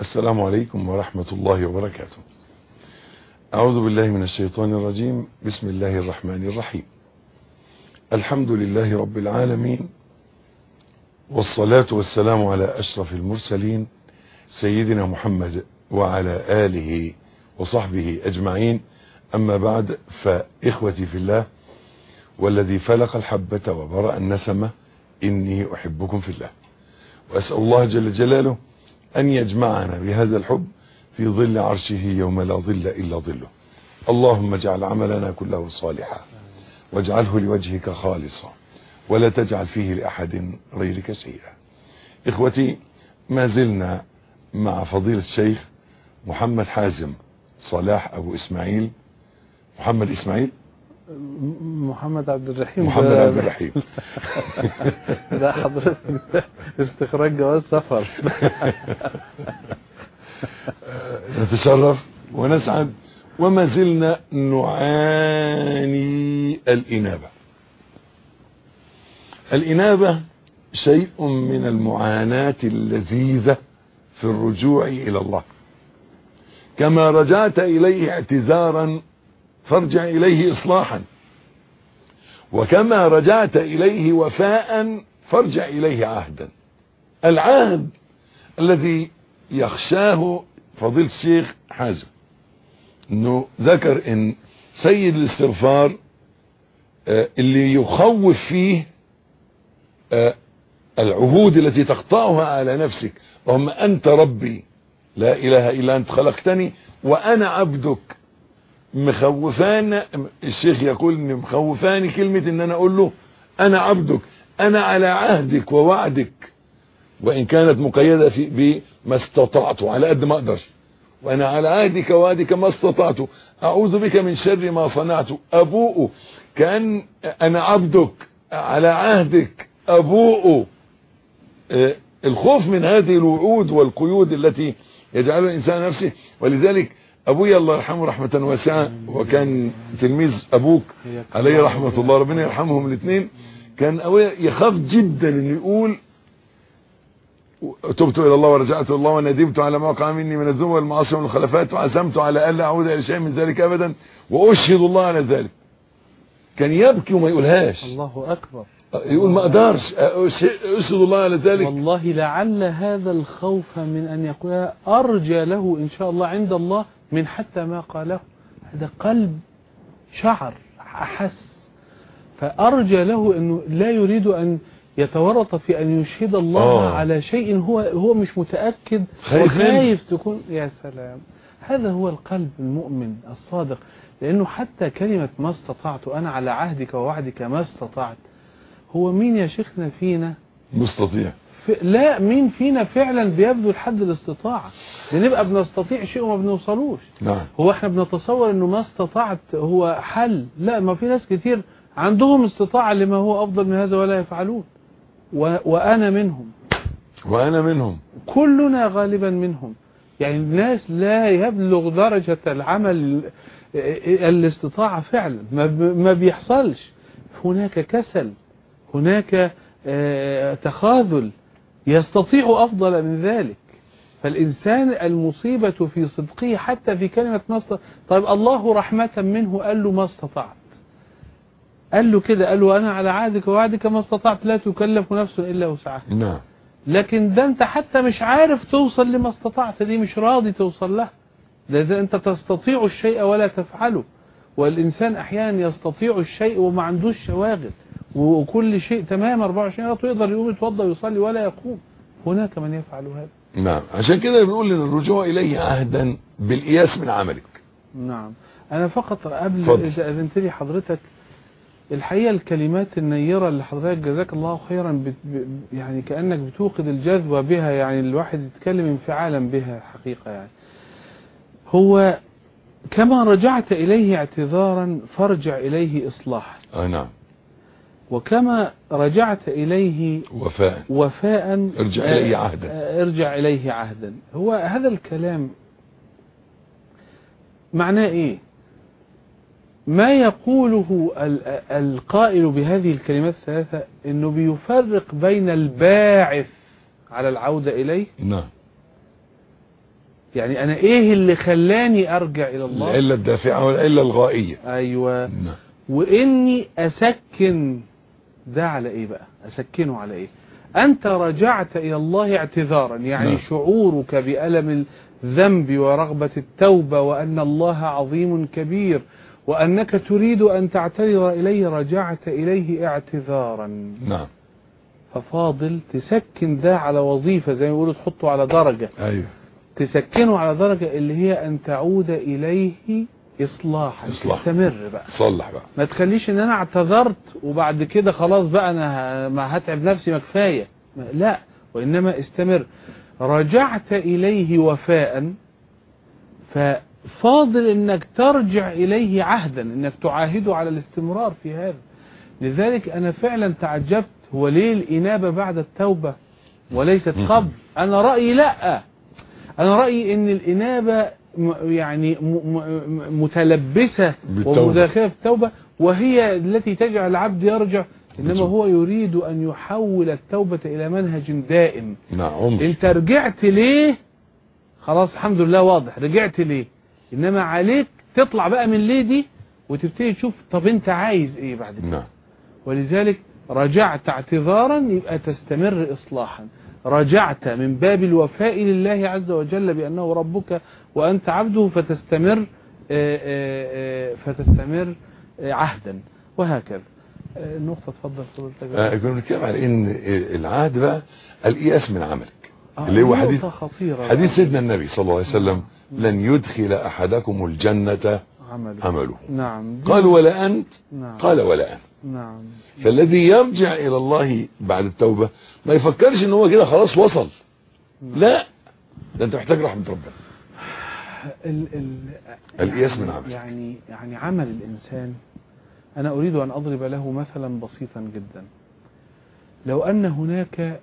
السلام عليكم ورحمة الله وبركاته. أعوذ بالله من الشيطان الرجيم. بسم الله الرحمن الرحيم. الحمد لله رب العالمين والصلاة والسلام على أشرف المرسلين سيدنا محمد وعلى آله وصحبه أجمعين. أما بعد فإخوتي في الله والذي فلق الحبة وبرأ النسمة إني أحبكم في الله. وأسأل الله جل جلاله أن يجمعنا بهذا الحب في ظل عرشه يوم لا ظل إلا ظله. اللهم اجعل عملنا كله صالحا واجعله لوجهك خالصا ولا تجعل فيه لأحد غيرك شيئا. إخوتي ما زلنا مع فضيلة الشيخ محمد حازم صلاح أبو إسماعيل. محمد إسماعيل؟ محمد عبد الرحيم. محمد عبد الرحيم. ده حضرتك استخراج جواز سفر. نتشرف ونسعد وما زلنا نعاني الإنابة. الإنابة شيء من المعاناة اللذيذة في الرجوع إلى الله. كما رجعت إليه اعتذارا فارجع إليه إصلاحا. وكما رجعت إليه وفاء فارجع إليه عهدا. العهد الذي يخشاه فضيلة الشيخ حازم إنه ذكر إن سيد الاستغفار آه، اللي يخوف فيه آه، العهود التي تقطعها على نفسك اللهم أنت ربي لا إله إلا أنت خلقتني وأنا عبدك مخوفان الشيخ يقول إن مخوفاني كلمة إن أنا أقول له أنا عبدك أنا على عهدك ووعدك. وإن كانت مقيدة في بما استطعت على قد ما أقدر. وأنا على عهدك ووعدك ما استطعت. أعوذ بك من شر ما صنعت. أبوء كأن أنا عبدك على عهدك. أبوء. آه، الخوف من هذه الوعود والقيود التي يجعلها الإنسان نفسه. ولذلك ابويا الله يرحمه رحمة واسعة وكان تلميذ أبوك عليه رحمة الله ربنا يرحمهم الاثنين كان ابويا يخاف جدا إنه يقول تبت إلى الله ورجعت إلى الله وندمت على ما وقع مني من الذنوب والمعاصي والمخالفات وعزمت على الا أعود إلى شيء من ذلك ابدا وأشهد الله على ذلك. كان يبكي وما يقولهاش. الله أكبر. يقول ما أقدرش أشهد الله على ذلك. والله لعل هذا الخوف من أن يقول أرجى له إن شاء الله عند الله من حتى ما قاله. هذا قلب شعر أحس. فأرجى له أنه لا يريد أن يتورط في أن يشهد الله آه. على شيء هو هو مش متأكد. خايف وخايف تكون يا سلام. هذا هو القلب المؤمن الصادق. لأنه حتى كلمة ما استطعت أنا على عهدك ووعدك ما استطعت هو مين يا شيخنا فينا؟ مستطيع. لا مين فينا فعلا بيبذل حد الاستطاعة؟ بنبقى بنستطيع شيء وما بنوصلوش. نعم. هو إحنا بنتصور إنه ما استطعت هو حل. لا ما في ناس كتير عندهم استطاعة لما هو أفضل من هذا ولا يفعلون. و... وأنا منهم. وأنا منهم. كلنا غالبا منهم. يعني الناس لا يبلغ درجة العمل الاستطاعة فعلا. ما, ب... ما بيحصلش. هناك كسل هناك آه، تخاذل. يستطيع أفضل من ذلك. فالإنسان المصيبة في صدقه حتى في كلمة ما استطاع طيب الله رحمة منه قال له ما استطعت. قال له كده قال له أنا على عهدك ووعدك ما استطعت لا تكلف نفس إلا وسعها. نعم. لكن ده أنت حتى مش عارف توصل لما استطعت دي مش راضي توصل لها. ده, ده أنت تستطيع الشيء ولا تفعله. والإنسان أحيانا يستطيع الشيء وما عندوش شواغل وكل شيء تمام 24 ساعة يقدر يقوم يتوضأ ويصلي ولا يقوم. هناك من يفعل هذا. نعم. عشان كده بنقول إن الرجوع إليه عهدا بالقياس من عملك. نعم. أنا فقط قبل اتفضل. إذا أذنت لي حضرتك الحقيقة الكلمات النيرة اللي حضرتك جزاك الله خيرا بت ب- يعني كأنك بتوقد الجذوة بها يعني الواحد يتكلم انفعالا بها حقيقة يعني. هو كما رجعت إليه اعتذارا فارجع إليه إصلاحا. آه نعم. وكما رجعت إليه وفاء. وفاء ارجع إليه عهدا. آه، ارجع إليه عهدا. هو هذا الكلام معناه إيه؟ ما يقوله ال- القائل بهذه الكلمات الثلاثة إنه بيفرق بين الباعث على العودة إليه؟ نعم. يعني أنا إيه اللي خلاني أرجع إلى الله؟ العلة الدافعة والعلة الغائية. أيوه. نعم. وإني أسكن ده على إيه بقى؟ أسكنه على إيه؟ أنت رجعت إلى الله اعتذارا يعني نعم. شعورك بألم الذنب ورغبة التوبة وأن الله عظيم كبير وأنك تريد أن تعتذر إليه رجعت إليه اعتذارا. نعم. ففاضل تسكن ده على وظيفة زي ما بيقولوا تحطه على درجة. أيوه. تسكنه على درجة اللي هي أن تعود إليه اصلاحا إصلاح. تستمر بقى. صلح بقى. ما تخليش إن أنا اعتذرت وبعد كده خلاص بقى أنا ما هتعب نفسي ما كفاية. لا وإنما استمر. رجعت إليه وفاء ففاضل إنك ترجع إليه عهدا إنك تعاهده على الاستمرار في هذا. لذلك أنا فعلا تعجبت. هو ليه الإنابة بعد التوبة وليست. قبل؟ أنا رأيي لا. أنا رأيي إن الإنابة يعني م- م- متلبسة بالتوبة. ومداخلة في التوبة وهي التي تجعل العبد يرجع إنما بالتوبة. هو يريد أن يحول التوبة إلى منهج دائم. نعم انت رجعت ليه؟ خلاص الحمد لله واضح. رجعت ليه؟ إنما عليك تطلع بقى من ليه دي وتبتدي تشوف طب أنت عايز إيه بعد كده؟ نعم. ولذلك رجعت اعتذارا يبقى تستمر إصلاحا. رجعت من باب الوفاء لله عز وجل بأنه ربك وأنت عبده فتستمر آه، آه، آه، فتستمر عهدا. وهكذا. النقطة تفضل آه كنا بنتكلم على إن العهد بقى الإياس من عملك. آه، اللي هو حديث خطيرة. حديث سيدنا النبي صلى الله عليه وسلم لن يدخل أحدكم الجنة عمله. عمله. نعم. قال ولا أنت؟ نعم. قال ولا أنا نعم. فالذي يرجع إلى الله بعد التوبة ما يفكرش إن هو كده خلاص وصل. لا. ده أنت محتاج رحمة ربنا. ال ال الإياس من يعني- عمل. يعني يعني عمل الإنسان أنا أريد أن أضرب له مثلا بسيطا جدا. لو أن هناك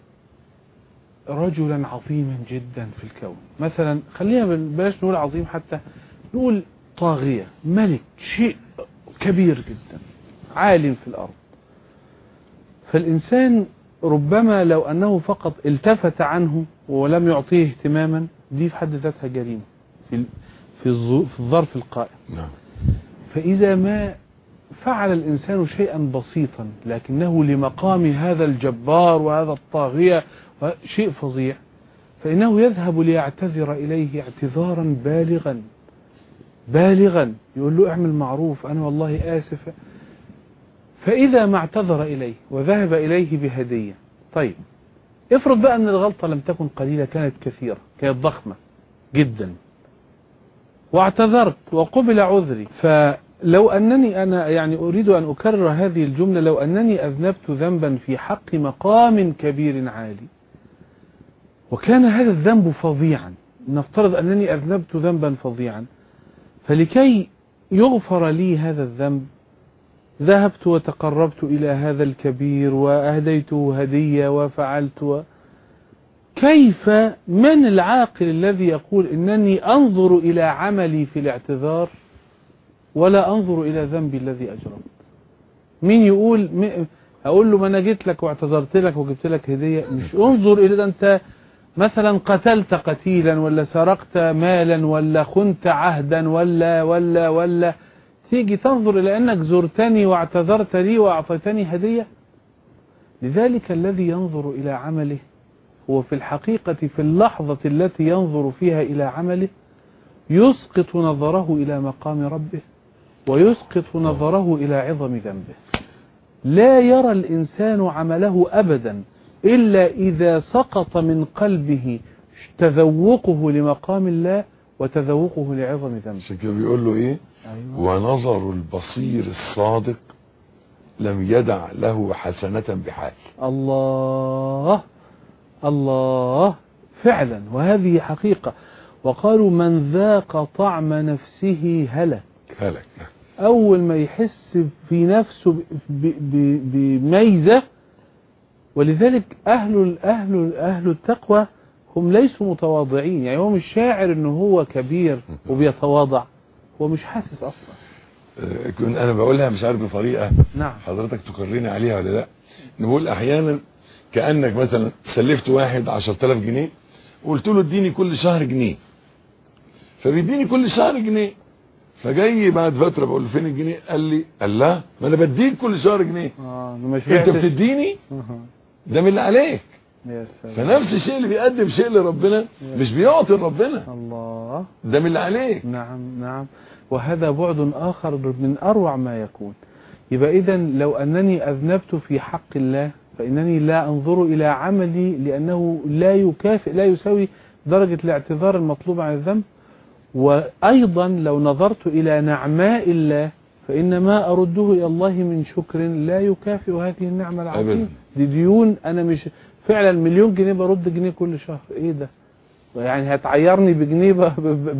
رجلا عظيما جدا في الكون مثلا خلينا بل- بلاش نقول عظيم حتى نقول طاغية ملك شيء كبير جدا. عالم في الأرض. فالإنسان ربما لو أنه فقط التفت عنه ولم يعطيه اهتماما دي في حد ذاتها جريمة في في الظرف القائم. نعم. فإذا ما فعل الإنسان شيئا بسيطا لكنه لمقام هذا الجبار وهذا الطاغية شيء فظيع فإنه يذهب ليعتذر إليه اعتذارا بالغا. بالغا. يقول له اعمل معروف أنا والله آسف. فإذا ما اعتذر إليه وذهب إليه بهدية. طيب افرض بقى أن الغلطة لم تكن قليلة كانت كثيرة كانت ضخمة جدا واعتذرت وقبل عذري فلو أنني أنا يعني أريد أن أكرر هذه الجملة لو أنني أذنبت ذنبا في حق مقام كبير عالي وكان هذا الذنب فظيعا نفترض أنني أذنبت ذنبا فظيعا فلكي يغفر لي هذا الذنب ذهبت وتقربت إلى هذا الكبير وأهديته هدية وفعلت و... كيف من العاقل الذي يقول إنني أنظر إلى عملي في الاعتذار ولا أنظر إلى ذنبي الذي أجرمت مين يقول. أقول له ما أنا جيت لك واعتذرت لك وجبت لك هدية مش انظر إلى ده أنت مثلا قتلت قتيلا ولا سرقت مالا ولا خنت عهدا ولا ولا ولا تيجي تنظر إلى أنك زرتني واعتذرت لي وأعطيتني هدية؟ لذلك الذي ينظر إلى عمله هو في الحقيقة في اللحظة التي ينظر فيها إلى عمله يسقط نظره إلى مقام ربه ويسقط نظره إلى عظم ذنبه. لا يرى الإنسان عمله أبدا إلا إذا سقط من قلبه تذوقه لمقام الله وتذوقه لعظم ذنبه. بيقول له أيوة. ونظر البصير الصادق لم يدع له حسنة بحال. الله الله فعلا وهذه حقيقة. وقالوا من ذاق طعم نفسه هلك. هلك أول ما يحس في نفسه بميزة ولذلك أهل أهل أهل التقوى هم ليسوا متواضعين. يعني هو مش شاعر إنه هو كبير وبيتواضع. هو مش حاسس أصلا. آه، كنت أنا بقولها مش عارف بطريقة نعم. حضرتك تقريني عليها ولا لأ. نقول أحيانا كأنك مثلا سلفت واحد 10000 جنيه وقلت له اديني كل شهر جنيه. فبيديني كل شهر جنيه. فجاي بعد فترة بقول له فين الجنيه؟ قال لي قال لا ما أنا بديك كل شهر جنيه. آه أنت. بتديني. ده من اللي عليك. فنفس الشيء اللي بيقدم شيء لربنا مش بيعطي لربنا الله. ده من اللي عليك. نعم نعم. وهذا بعد آخر من أروع ما يكون. يبقى إذا لو أنني أذنبت في حق الله فإنني لا أنظر إلى عملي لأنه لا يكافئ لا يساوي درجة الاعتذار المطلوب عن الذنب. وأيضا لو نظرت إلى نعماء الله فإن ما أرده إلى الله من شكر لا يكافئ هذه النعمة العظيمة. دي ديون أنا مش فعلا مليون جنيه برد جنيه كل شهر. إيه ده؟ يعني هتعيرني بجنيه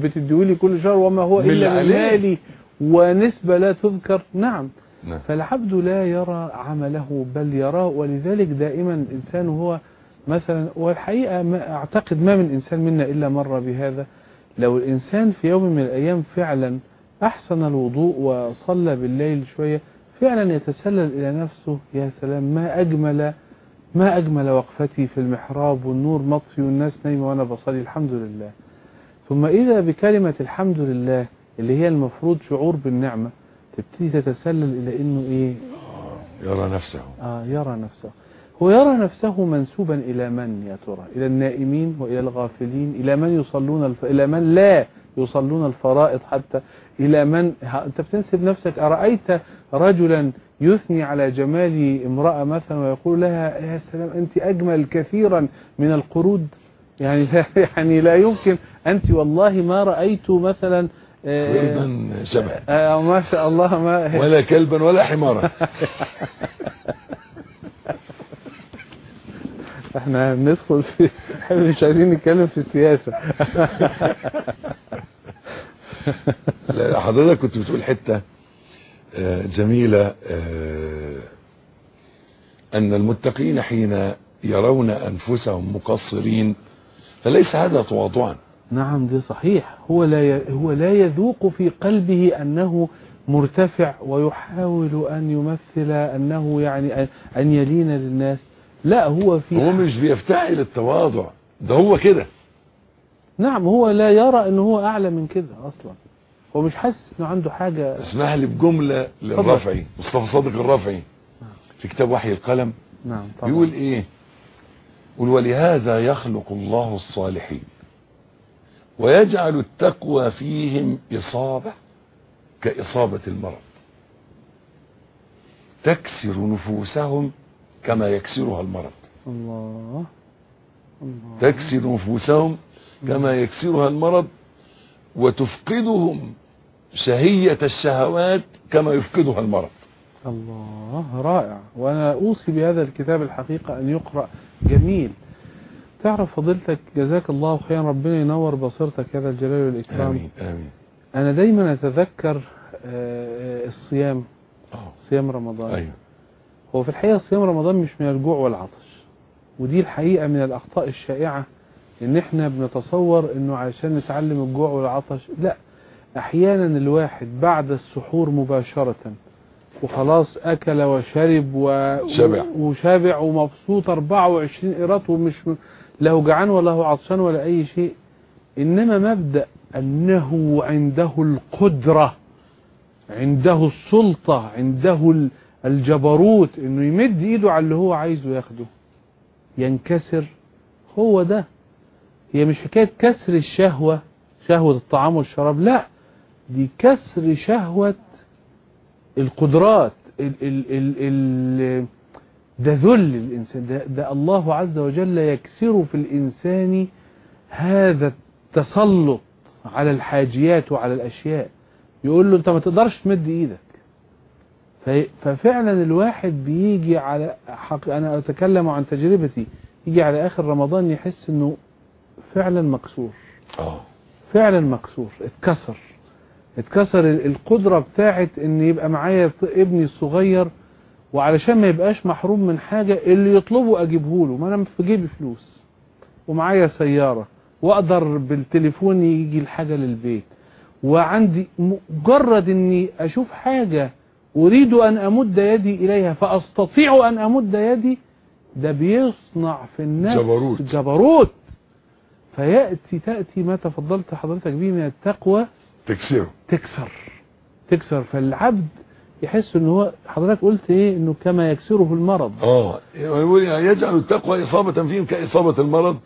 بتديهولي كل شهر وما هو عليه. مالي ونسبة لا تذكر. نعم. نعم. فالعبد لا يرى عمله بل يراه. ولذلك دائما الإنسان هو مثلا والحقيقة ما أعتقد ما من إنسان منا إلا مر بهذا. لو الإنسان في يوم من الأيام فعلا أحسن الوضوء وصلى بالليل شوية فعلا يتسلل إلى نفسه يا سلام ما أجمل ما أجمل وقفتي في المحراب والنور مطفي والناس نايمة وأنا بصلي؟ الحمد لله. ثم إذا بكلمة الحمد لله اللي هي المفروض شعور بالنعمة تبتدي تتسلل إلى إنه إيه؟ يرى نفسه. آه يرى نفسه. هو يرى نفسه منسوبا إلى من يا ترى؟ إلى النائمين وإلى الغافلين؟ إلى من يصلون الف... إلى من لا يصلون الفرائض حتى إلى من. أنت بتنسب نفسك أرأيت رجلا يثني على جمال امرأة مثلا ويقول لها يا سلام أنت أجمل كثيرا من القرود. يعني لا يعني لا يمكن. أنت والله ما رأيت مثلا آه، وردا شبه آه ما شاء الله ما ولا كلبا ولا حمارا إحنا ندخل في إحنا مش عايزين نتكلم في السياسة. حضرتك كنت بتقول حتة آه، جميلة آه، أن المتقين حين يرون أنفسهم مقصرين فليس هذا تواضعا. نعم دي صحيح. هو لا. هو لا يذوق في قلبه أنه مرتفع ويحاول أن يمثل أنه يعني أن يلين للناس. لا هو في هو مش بيفتعل التواضع ده هو كده. نعم هو لا يرى أنه هو أعلى من كده أصلا. هو مش حاسس أنه عنده حاجة. اسمح لي بجملة للرفعي مصطفى صادق الرفعي في كتاب وحي القلم. نعم طبعا. بيقول إيه؟ يقول ولهذا يخلق الله الصالحين ويجعل التقوى فيهم إصابة كإصابة المرض. تكسر نفوسهم كما يكسرها المرض. الله. تكسر نفوسهم كما يكسرها المرض وتفقدهم شهية الشهوات كما يفقدها المرض. الله رائع. وأنا أوصي بهذا الكتاب الحقيقة أن يقرأ. جميل. تعرف فضيلتك جزاك الله خيرا. ربنا ينور بصيرتك هذا الجلال والإكرام. آمين آمين. أنا دايما أتذكر آه، الصيام آه. صيام رمضان. أيوه. هو في الحقيقة صيام رمضان مش من الجوع والعطش. ودي الحقيقة من الأخطاء الشائعة إن إحنا بنتصور إنه علشان نتعلم الجوع والعطش لا. أحيانا الواحد بعد السحور مباشرة وخلاص أكل وشرب و... شبع. وشابع ومبسوط 24 قيراط ومش لا هو جعان ولا هو عطشان ولا أي شيء. إنما مبدأ أنه عنده القدرة عنده السلطة عنده ال- الجبروت إنه يمد إيده على اللي هو عايزه ياخده ينكسر هو ده. هي مش حكاية كسر الشهوة شهوة الطعام والشراب لا دي كسر شهوة القدرات ال ال ال ال ده ذل الإنسان ده, ده الله عز وجل يكسر في الإنسان هذا التسلط على الحاجيات وعلى الأشياء. يقول له أنت ما تقدرش تمد إيدك. ففعلا الواحد بيجي على حق أنا أتكلم عن تجربتي. يجي على آخر رمضان يحس أنه فعلا مكسور. آه. فعلا مكسور. اتكسر. اتكسر ال- القدرة بتاعت إن يبقى معايا ابني الصغير وعلشان ما يبقاش محروم من حاجة اللي يطلبه أجيبه له. ما أنا في جيبي فلوس. ومعايا سيارة. وأقدر بالتليفون يجي الحاجة للبيت. وعندي مجرد إني أشوف حاجة أريد أن أمد يدي إليها فأستطيع أن أمد يدي؟ ده بيصنع في النفس جبروت. جبروت. فيأتي تأتي ما تفضلت حضرتك به من التقوى. تكسره. تكسر. تكسر. فالعبد يحس إن هو حضرتك قلت إيه؟ إنه كما يكسره المرض. آه. يجعل التقوى إصابة فيهم كإصابة المرض.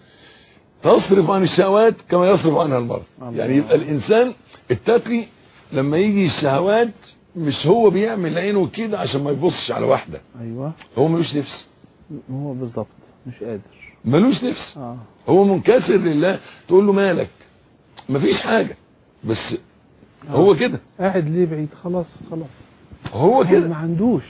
تصرف عن الشهوات كما يصرف عنها المرض. يعني يبقى الإنسان التقي لما يجي الشهوات مش هو بيعمل عينه كده عشان ما يبصش على واحدة. أيوه. هو ملوش نفس. هو بالظبط مش قادر. ملوش نفس. آه. هو منكسر لله تقول له مالك؟ مفيش حاجة. بس هو كده. قاعد ليه بعيد؟ خلاص خلاص. هو هو ما كده عندوش.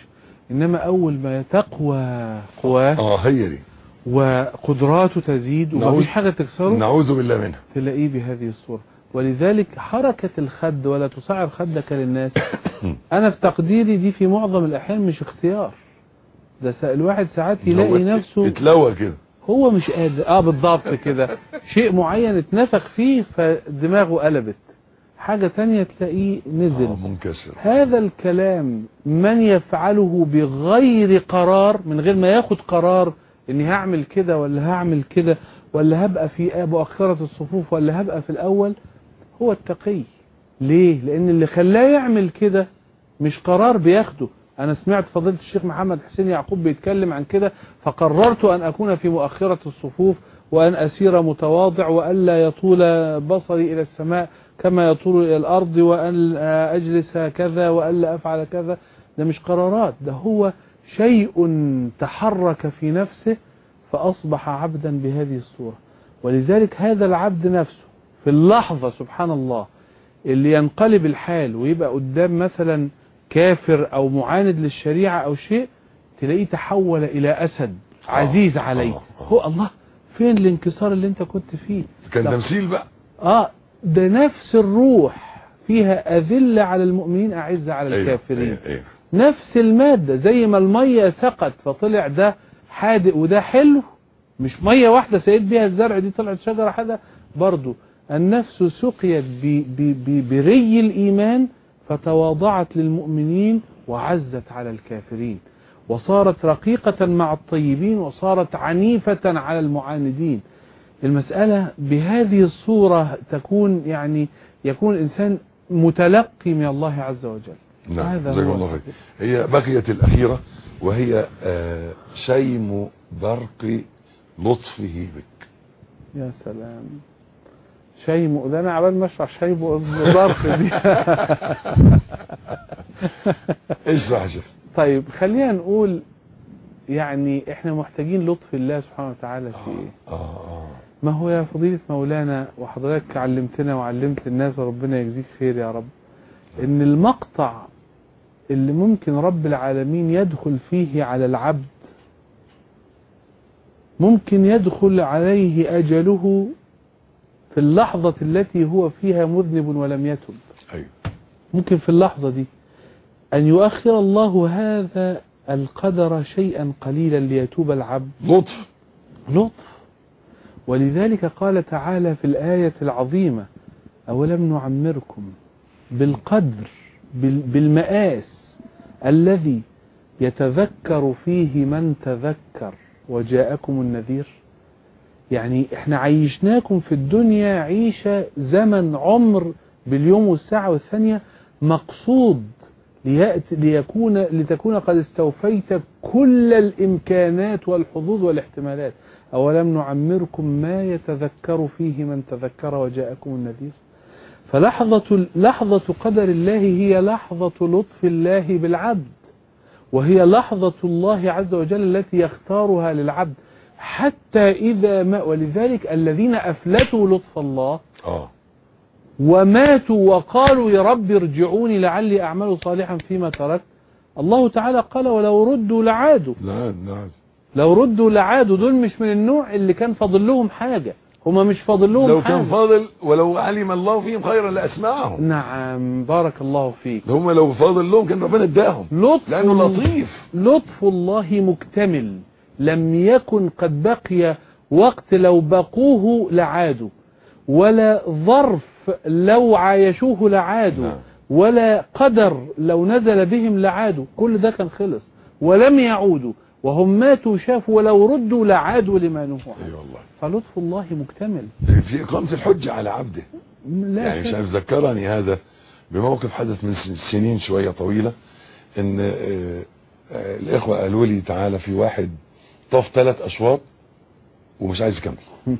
إنما أول ما تقوى قواه آه هي دي. وقدراته تزيد ومفيش حاجة تكسره نعوذ بالله منها. تلاقيه بهذه الصورة. ولذلك حركة الخد ولا تصعر خدك للناس. أنا في تقديري دي في معظم الأحيان مش اختيار. ده الواحد ساعات يلاقي نفسه اتلوى كده. هو مش قادر. آه بالضبط كده. شيء معين اتنفخ فيه فدماغه قلبت. حاجة تانية تلاقيه نزل. آه منكسر. هذا الكلام من يفعله بغير قرار من غير ما ياخد قرار إني هعمل كده ولا هعمل كده ولا هبقى في مؤخرة الصفوف ولا هبقى في الأول هو التقي. ليه؟ لأن اللي خلاه يعمل كده مش قرار بياخده. أنا سمعت فضيلة الشيخ محمد حسين يعقوب بيتكلم عن كده فقررت أن أكون في مؤخرة الصفوف وأن أسير متواضع والا يطول بصري إلى السماء كما يطول إلى الأرض وأن أجلس كذا والا أفعل كذا. ده مش قرارات ده هو شيء تحرك في نفسه فأصبح عبدا بهذه الصورة. ولذلك هذا العبد نفسه في اللحظة سبحان الله اللي ينقلب الحال ويبقى قدام مثلا كافر أو معاند للشريعة أو شيء تلاقيه تحول إلى أسد عزيز آه، عليه. آه، آه. هو الله فين الانكسار اللي أنت كنت فيه؟ كان تمثيل بقى. آه ده نفس الروح فيها أذلة على المؤمنين أعزة على أيوة، الكافرين. أيوة، أيوة. نفس المادة زي ما المية سقط فطلع ده حادق وده حلو مش مية واحدة سقيت بيها الزرع دي طلعت شجرة حدا برضو. النفس سقيت بري الإيمان فتواضعت للمؤمنين وعزت على الكافرين. وصارت رقيقة مع الطيبين وصارت عنيفة على المعاندين. المسألة بهذه الصورة تكون يعني يكون الإنسان متلقي من الله عز وجل. نعم هذا جزاك الله خير. هي بقيت الأخيرة وهي آه، شيم برق لطفه بك. يا سلام. شيء ده أنا عبال ما أشرح شيء ظرف دي اشرح يا شيخ طيب خلينا نقول يعني إحنا محتاجين لطف الله سبحانه وتعالى في إيه؟ آه آه. ما هو يا فضيلة مولانا وحضرتك علمتنا وعلمت الناس وربنا يجزيك خير يا رب إن المقطع اللي ممكن رب العالمين يدخل فيه على العبد ممكن يدخل عليه أجله في اللحظة التي هو فيها مذنب ولم يتب. أيوه. ممكن في اللحظة دي أن يؤخر الله هذا القدر شيئا قليلا ليتوب العبد. لطف. لطف. ولذلك قال تعالى في الآية العظيمة أولم نعمركم بالقدر بال- بالمآس الذي يتذكر فيه من تذكر وجاءكم النذير؟ يعني إحنا عيشناكم في الدنيا عيشة زمن عمر باليوم والساعة والثانية مقصود ليكون لتكون قد استوفيت كل الإمكانات والحظوظ والاحتمالات. أولم نعمركم ما يتذكر فيه من تذكر وجاءكم النذير؟ فلحظة لحظة قدر الله هي لحظة لطف الله بالعبد وهي لحظة الله عز وجل التي يختارها للعبد. حتى إذا ما ولذلك الذين أفلتوا لطف الله آه. وماتوا وقالوا يا رب ارجعوني لعلي أعمل صالحا فيما تركت الله تعالى قال ولو ردوا لعادوا. لا لا. لو ردوا لعادوا دول مش من النوع اللي كان فاضل لهم حاجة هما مش فاضل لهم لو حاجة. كان فاضل ولو علم الله فيهم خيرا لأسمعهم. نعم بارك الله فيك. هم لو فاضل لهم كان ربنا اداهم لطف لأنه لطيف. لطف الله مكتمل. لم يكن قد بقي وقت لو بقوه لعادوا ولا ظرف لو عايشوه لعادوا نعم. ولا قدر لو نزل بهم لعادوا. كل ده كان خلص ولم يعودوا وهم ماتوا شافوا ولو ردوا لعادوا لما نهوا عنه. والله. فلطف الله مكتمل. في اقامه الحجة على عبده. لا يعني مش. عارف ذكرني هذا بموقف حدث من سنين شوية طويلة إن آه، آه، الإخوة قالوا لي تعالى في واحد طاف ثلاث أشواط ومش عايز يكمل.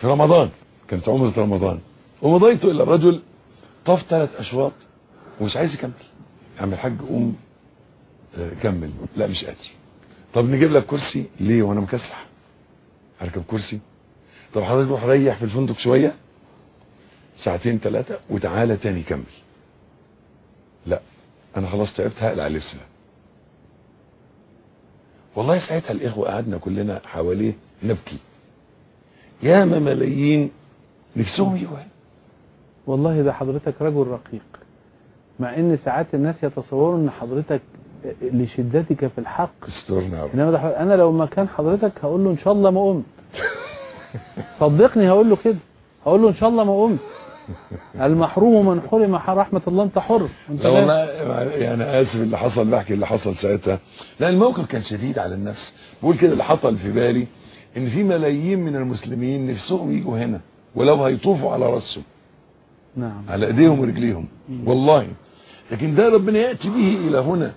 في رمضان كانت عمرة رمضان. ومضيت إلى الرجل طاف ثلاث أشواط ومش عايز يكمل. يا عم الحاج قوم آه، كمل. لا مش قادر. طب نجيب لك كرسي؟ ليه؟ وأنا مكسح. هركب كرسي. طب حضرتك روح ريح في الفندق شوية. ساعتين ثلاثة وتعالى تاني كمل. لا أنا خلاص تعبت هقلع اللبس ده. والله ساعتها الإخوة قعدنا كلنا حواليه نبكي. ياما ملايين نفسهم هنا. والله ده حضرتك رجل رقيق. مع إن ساعات الناس يتصورون إن حضرتك لشدتك في الحق. استرنا إنما أنا لو مكان حضرتك هقول له إن شاء الله ما قمت. صدقني هقول له كده. هقول له إن شاء الله ما قمت. المحروم من حرم رحمة الله انت حر انت لا لا- والله يعني آسف اللي حصل بحكي اللي حصل ساعتها. لأن الموقف كان شديد على النفس. بقول كده اللي حصل في بالي إن في ملايين من المسلمين نفسهم يجوا هنا ولو هيطوفوا على رأسهم. نعم. على إيديهم ورجليهم. والله. لكن ده ربنا يأتي به إلى هنا.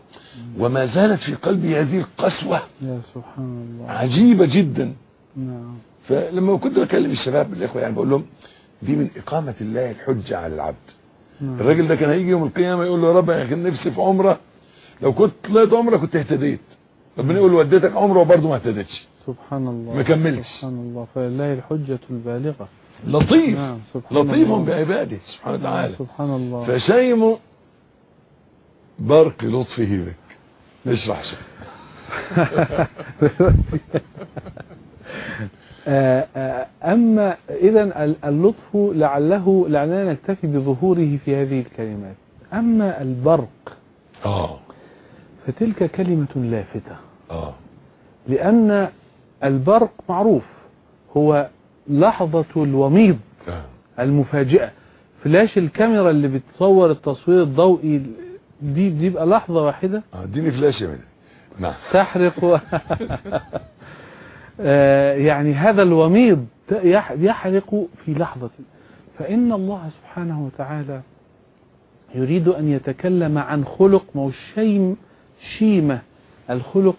وما زالت في قلبي هذه القسوة. يا سبحان الله. عجيبة جدا. نعم. فلما كنت بكلم الشباب الإخوة يعني بقول لهم دي من إقامة الله الحجة على العبد. الراجل ده كان هيجي يوم القيامة يقول له يا رب أنا كان نفسي في عمرة لو كنت طلعت عمرة كنت اهتديت. ربنا يقول وديتك عمرة وبرضه ما اهتدتش سبحان الله. ما كملش. سبحان الله. فلله الحجة البالغة. لطيف. نعم سبحان لطيف الله. بعباده سبحانه وتعالى. سبحان الله. فشيم برق لطفه بك اشرح شيء أما إذا اللطف لعله لعلنا نكتفي بظهوره في هذه الكلمات. أما البرق آه. فتلك كلمة لافتة. آه. لأن البرق معروف هو لحظة الوميض آه. المفاجئة. فلاش الكاميرا اللي بتصور التصوير الضوئي دي دي بقى لحظة واحدة. آه، اديني فلاشه منها نعم. تحرق. و... آه، يعني هذا الوميض يحرق في لحظة. فإن الله سبحانه وتعالى يريد أن يتكلم عن خلق الشيم شيمة. الخلق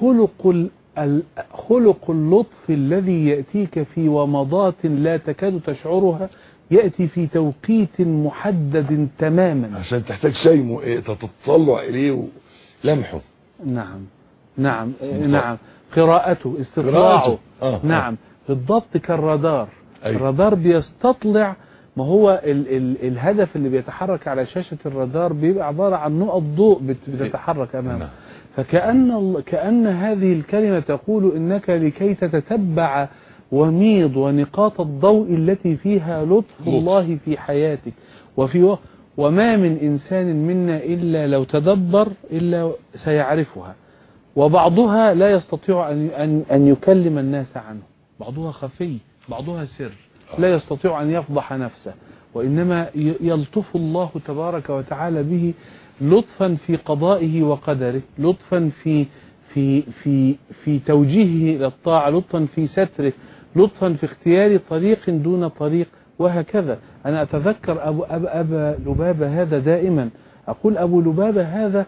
خلق خلق اللطف الذي يأتيك في ومضات لا تكاد تشعرها يأتي في توقيت محدد تماما. عشان تحتاج شيء إيه، تتطلع إليه ولمحه. نعم. نعم. آه، ممتاز. نعم. قراءته استطلاعه. قراءته. آه. نعم. بالضبط كالرادار أيوة. الرادار بيستطلع ما هو ال ال الهدف اللي بيتحرك على شاشة الرادار بيبقى عبارة عن نقط ضوء بت- بتتحرك أمامه نعم. فكأن كأن هذه الكلمة تقول إنك لكي تتتبع وميض ونقاط الضوء التي فيها لطف لطف. الله في حياتك وفي و- وما من إنسان منا إلا لو تدبر إلا سيعرفها وبعضها لا يستطيع أن أن أن يكلم الناس عنه بعضها خفي بعضها سر. لا يستطيع أن يفضح نفسه. وإنما يلطف الله تبارك وتعالى به لطفا في قضائه وقدره لطفا في في في في توجيهه إلى الطاعة لطفا في ستره لطفا في اختيار طريق دون طريق وهكذا. أنا أتذكر أبو أبا, أبا لبابة هذا دائما. أقول أبو لبابة هذا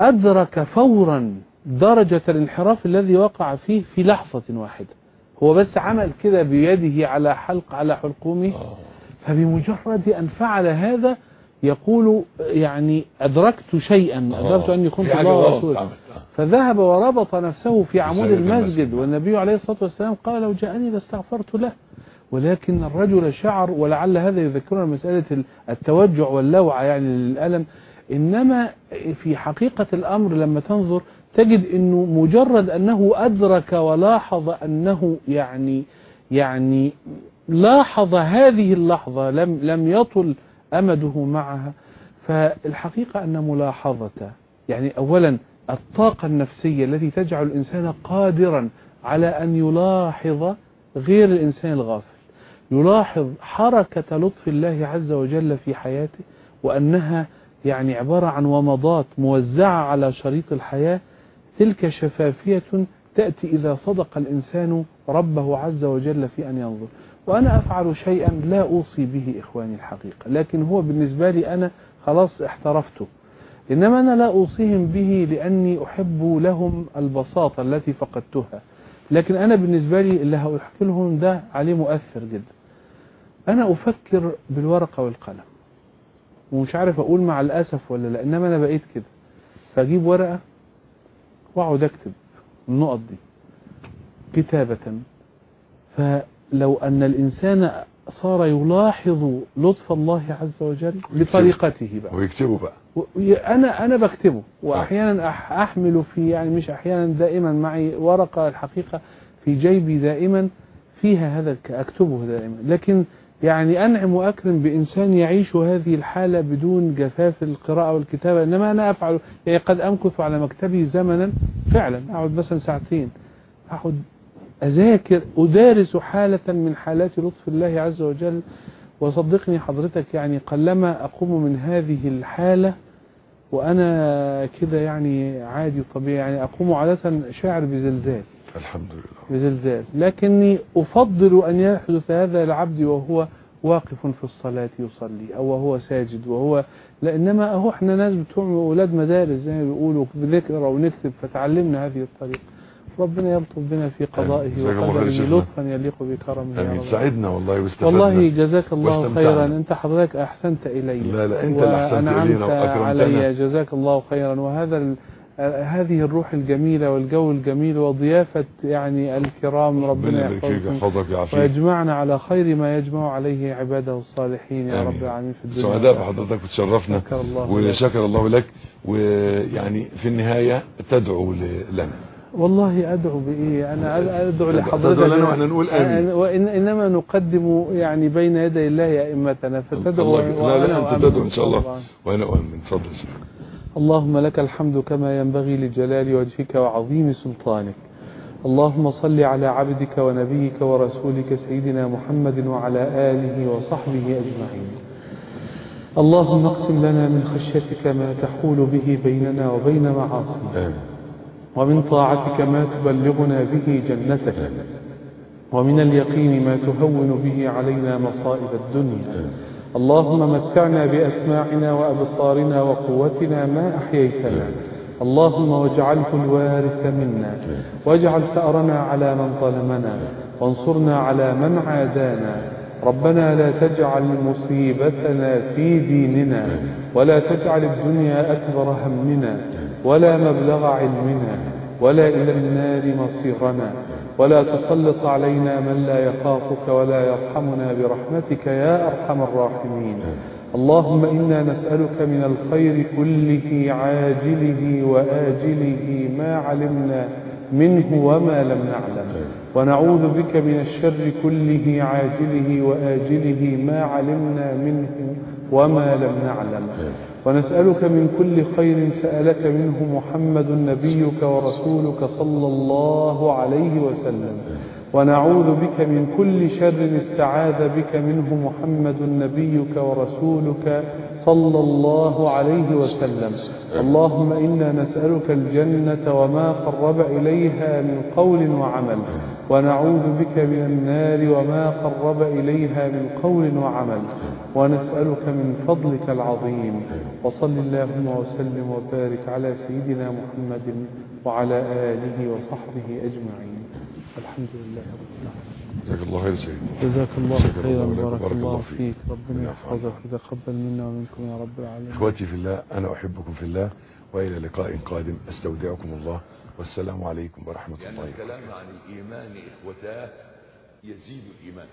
أدرك فورا درجة الانحراف الذي وقع فيه في لحظة واحدة. هو بس عمل كده بيده على حلق على حلقومه آه. فبمجرد أن فعل هذا يقول يعني أدركت شيئا أدركت أن يكون في حاجة الله ورسوله. آه. فذهب وربط نفسه في عمود المسجد. والنبي عليه الصلاة والسلام قال لو جاءني لاستغفرت له ولكن الرجل شعر ولعل هذا يذكرنا مسألة التوجع واللوعة يعني للألم إنما في حقيقة الأمر لما تنظر تجد أنه مجرد أنه أدرك ولاحظ أنه يعني يعني لاحظ هذه اللحظة لم لم يطل أمده معها فالحقيقة أن ملاحظة يعني أولا الطاقة النفسية التي تجعل الإنسان قادرا على أن يلاحظ غير الإنسان الغافل يلاحظ حركة لطف الله عز وجل في حياته وأنها يعني عبارة عن ومضات موزعة على شريط الحياة تلك شفافية تأتي إذا صدق الإنسان ربه عز وجل في أن ينظر. وأنا أفعل شيئا لا أوصي به إخواني الحقيقة لكن هو بالنسبة لي أنا خلاص احترفته. إنما أنا لا أوصيهم به لأني أحب لهم البساطة التي فقدتها. لكن أنا بالنسبة لي اللي هحكي لهم ده عليه مؤثر جدا. أنا أفكر بالورقة والقلم. ومش عارف أقول مع الأسف ولا لا إنما أنا بقيت كده. فأجيب ورقة وأقعد أكتب النقط دي كتابة. فلو أن الإنسان صار يلاحظ لطف الله عز وجل بطريقته بقى. ويكتبوا بقى. أنا أنا بكتبه. وأحيانا أح- أحمل في يعني مش أحيانا دائما معي ورقة الحقيقة في جيبي دائما فيها هذا أكتبه دائما. لكن يعني أنعم وأكرم بإنسان يعيش هذه الحالة بدون جفاف القراءة والكتابة إنما أنا أفعل يعني قد أمكث على مكتبي زمنا فعلا أقعد مثلا ساعتين أقعد أذاكر أدارس حالة من حالات لطف الله عز وجل. وصدقني حضرتك يعني قلما أقوم من هذه الحالة وأنا كده يعني عادي طبيعي يعني أقوم عادة شاعر بزلزال. الحمد لله. بزلزال. لكني أفضل أن يحدث هذا العبد وهو واقف في الصلاة يصلي أو وهو ساجد وهو لا إنما أهو إحنا ناس بتوع أولاد مدارس زي ما بيقولوا بنقرا ونكتب فتعلمنا هذه الطريقة. ربنا يلطف بنا في قضائه وقدره. لطفا يليق بكرمه يا آمين. سعدنا والله واستفدنا. والله جزاك الله واستمتعنا. خيرا. أنت حضرتك أحسنت إلي. لا لا أنت اللي أحسنت إلينا وأكرمتنا. علي. جزاك الله خيرا. وهذا هذه الروح الجميلة والجو الجميل وضيافة يعني الكرام ربنا يحفظكم ويجمعنا على خير ما يجمع عليه عباده الصالحين يا آمين. رب العالمين في الدنيا سعداء بحضرتك وتشرفنا. وشكر الله لك ويعني في النهاية تدعو لنا والله أدعو بإيه أنا أدعو تدعو لحضرتك لنا وأنا نقول آمين. أنا- وإن إنما نقدم يعني بين يدي الله أئمتنا فتدعو الله- لا لا أنت تدعو إن شاء الله. وأنا أؤمن تفضل يا شيخ. اللهم لك الحمد كما ينبغي لجلال وجهك وعظيم سلطانك. اللهم صل على عبدك ونبيك ورسولك سيدنا محمد وعلى آله وصحبه أجمعين. اللهم اقسم لنا من خشيتك ما تحول به بيننا وبين معاصيك. ومن طاعتك ما تبلغنا به جنتك. ومن اليقين ما تهون به علينا مصائب الدنيا. اللهم متعنا بأسماعنا وأبصارنا وقوتنا ما أحييتنا. اللهم واجعله الوارث منا. واجعل ثأرنا على من ظلمنا. وانصرنا على من عادانا. ربنا لا تجعل مصيبتنا في ديننا. ولا تجعل الدنيا أكبر همنا. ولا مبلغ علمنا. ولا إلى النار مصيرنا. ولا تسلط علينا من لا يخافك ولا يرحمنا برحمتك يا أرحم الراحمين. اللهم إنا نسألك من الخير كله عاجله وآجله ما علمنا منه وما لم نعلم. ونعوذ بك من الشر كله عاجله وآجله ما علمنا منه وما لم نعلم. ونسألك من كل خير سألك منه محمد نبيك ورسولك صلى الله عليه وسلم. ونعوذ بك من كل شر استعاذ بك منه محمد نبيك ورسولك صلى الله عليه وسلم. اللهم إنا نسألك الجنة وما قرب إليها من قول وعمل. ونعوذ بك من النار وما قرب إليها من قول وعمل. ونسألك من فضلك العظيم. وصل اللهم وسلم وبارك على سيدنا محمد وعلى آله وصحبه أجمعين. الحمد لله رب العالمين. جزاك الله خير سيدي. جزاك الله خيرا بارك وبارك الله فيك. ربنا يحفظك. ويتقبل منا ومنكم يا رب العالمين. إخواتي في الله أنا أحبكم في الله وإلى لقاء قادم. أستودعكم الله. والسلام عليكم ورحمة لأن الله وبركاته. الكلام عن الإيمان إخوتاه يزيد الإيمان